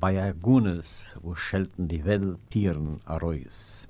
bei wo schelten die Welt Tieren arois.